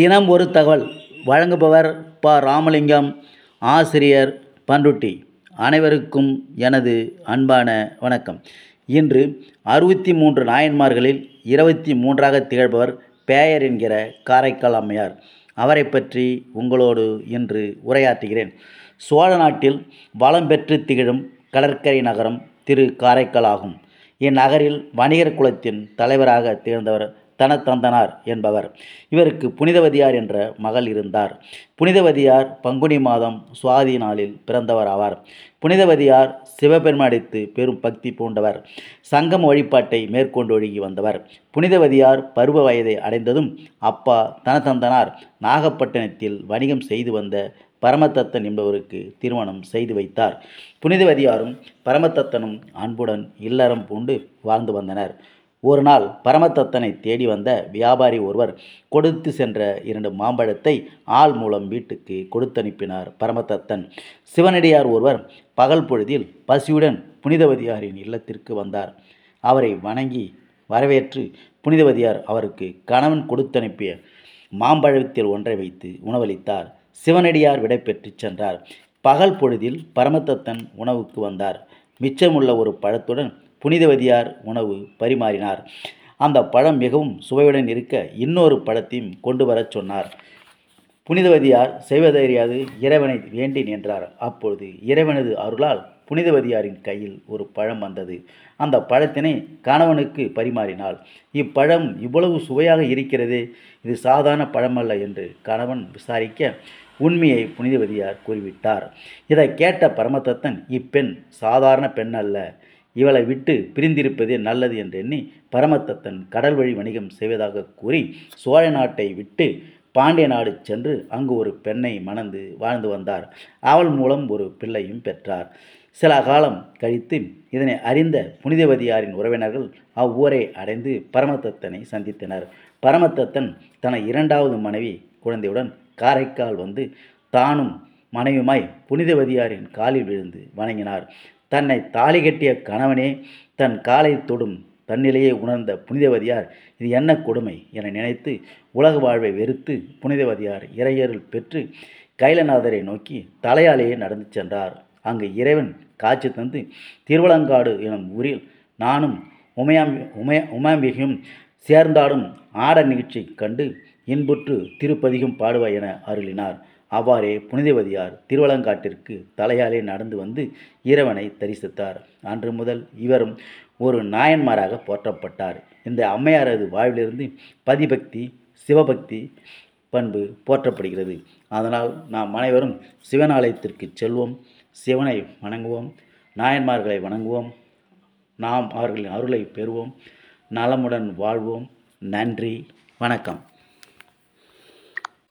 தினம் ஒரு தகவல். வழங்குபவர் ப. ராமலிங்கம் ஆசிரியர் பண்ருட்டி அனைவருக்கும் எனது அன்பான வணக்கம். இன்று அறுபத்தி மூன்று நாயன்மார்களில் இருபத்தி மூன்றாக திகழ்பவர் பேயர் என்கிற காரைக்கால் அம்மையார். அவரை பற்றி உங்களோடு இன்று உரையாற்றுகிறேன். சோழ நாட்டில் வளம் பெற்று திகழும் கடற்கரை நகரம் திரு. காரைக்கால் ஆகும். இந்நகரில் வணிகர் குலத்தின் தலைவராக திகழ்ந்தவர் தனத்தந்தனார் என்பவர். இவருக்கு புனிதவதியார் என்ற மகள் இருந்தார். புனிதவதியார் பங்குனி மாதம் சுவாதி நாளில் பிறந்தவர் ஆவார். புனிதவதியார் சிவபெருமடைத்து பெரும் பக்தி பூண்டவர். சங்கம் வழிபாட்டை மேற்கொண்டு ஒழுகி வந்தவர். புனிதவதியார் பருவ வயதை அடைந்ததும் அப்பா தனதந்தனார் நாகப்பட்டினத்தில் வணிகம் செய்து வந்த பரமதத்தன் என்பவருக்கு திருமணம் செய்து வைத்தார். புனிதவதியாரும் பரமதத்தனும் அன்புடன் இல்லறம் பூண்டு வாழ்ந்து வந்தனர். ஒரு நாள் பரமதத்தனை தேடி வந்த வியாபாரி ஒருவர் கொடுத்து சென்ற இரண்டு மாம்பழத்தை ஆள் மூலம் வீட்டுக்கு கொடுத்தனுப்பினார் பரமதத்தன். சிவனடியார் ஒருவர் பகல் பொழுதில் பசியுடன் புனிதவதியாரின் இல்லத்திற்கு வந்தார். அவரை வணங்கி வரவேற்று புனிதவதியார் அவருக்கு கணவன் கொடுத்தனுப்பிய மாம்பழத்தில் ஒன்றை வைத்து உணவளித்தார். சிவனடியார் விடைபெற்றுச் சென்றார். பகல் பொழுதில் பரமதத்தன் உணவுக்கு வந்தார். மிச்சமுள்ள ஒரு பழத்துடன் புனிதவதியார் உணவு பரிமாறினார். அந்த பழம் மிகவும் சுவையுடன் இருக்க இன்னொரு பழத்தையும் கொண்டு வரச் சொன்னார். புனிதவதியார் செய்வதறியாது இறைவனை வேண்டி நின்றார். அப்பொழுது இறைவனது அருளால் புனிதவதியாரின் கையில் ஒரு பழம் வந்தது. அந்த பழத்தினை கணவனுக்கு பரிமாறினாள். இப்பழம் இவ்வளவு சுவையாக இருக்கிறது. இது சாதாரண பழமல்ல என்று கணவன் விசாரிக்க உண்மையை புனிதவதியார் கூறிவிட்டார். இதை கேட்ட பரமதத்தன் இப்பெண் சாதாரண பெண் அல்ல இவளை விட்டு பிரிந்திருப்பதே நல்லது என்று எண்ணி பரமத்தத்தன் கடல் வழி வணிகம் செய்வதாக கூறி சோழ நாட்டை விட்டு பாண்டிய நாடு சென்று அங்கு ஒரு பெண்ணை மணந்து வாழ்ந்து வந்தார். அவள் மூலம் ஒரு பிள்ளையும் பெற்றார். சில காலம் கழித்து இதனை அறிந்த புனிதவதியாரின் உறவினர்கள் அவ்வூரை அடைந்து பரமதத்தனை சந்தித்தனர். பரமதத்தன் தனது இரண்டாவது மனைவி குழந்தையுடன் காரைக்கால் வந்து தானும் மனைவியுமாய் புனிதவதியாரின் காலில் விழுந்து வணங்கினார். தன்னை தாலி கட்டிய கணவனே தன் காலை தொடும் தன்னிலேயே உணர்ந்த புனிதவதியார் இது என்ன கொடுமை என நினைத்து உலக வாழ்வை வெறுத்து புனிதவதியார் இறையருள் பெற்று கைலநாதரை நோக்கி தலையாலேயே நடந்து சென்றார். அங்கு இறைவன் காட்சி தந்து திருவலங்காடு எனும் ஊரில் நானும் உமையாம் உமைய உமாம்பிகையும் சேர்ந்தாடும் ஆட நிகழ்ச்சி கண்டு இன்புற்று திருப்பதிகம் பாடுவாய் என அருளினார். அவ்வாறே புனிதவதியார் திருவலங்காட்டிற்கு தலையாலே நடந்து வந்து இறைவனை தரிசித்தார். அன்று முதல் இவரும் ஒரு நாயன்மாராக போற்றப்பட்டார். இந்த அம்மையாரது வாழ்விலிருந்து பதிபக்தி சிவபக்தி பண்பு போற்றப்படுகிறது. அதனால் நாம் அனைவரும் சிவன் ஆலயத்திற்கு செல்வோம் சிவனை வணங்குவோம் நாயன்மார்களை வணங்குவோம் நாம் அவர்களின் அருளை பெறுவோம் நலமுடன் வாழ்வோம். நன்றி வணக்கம்.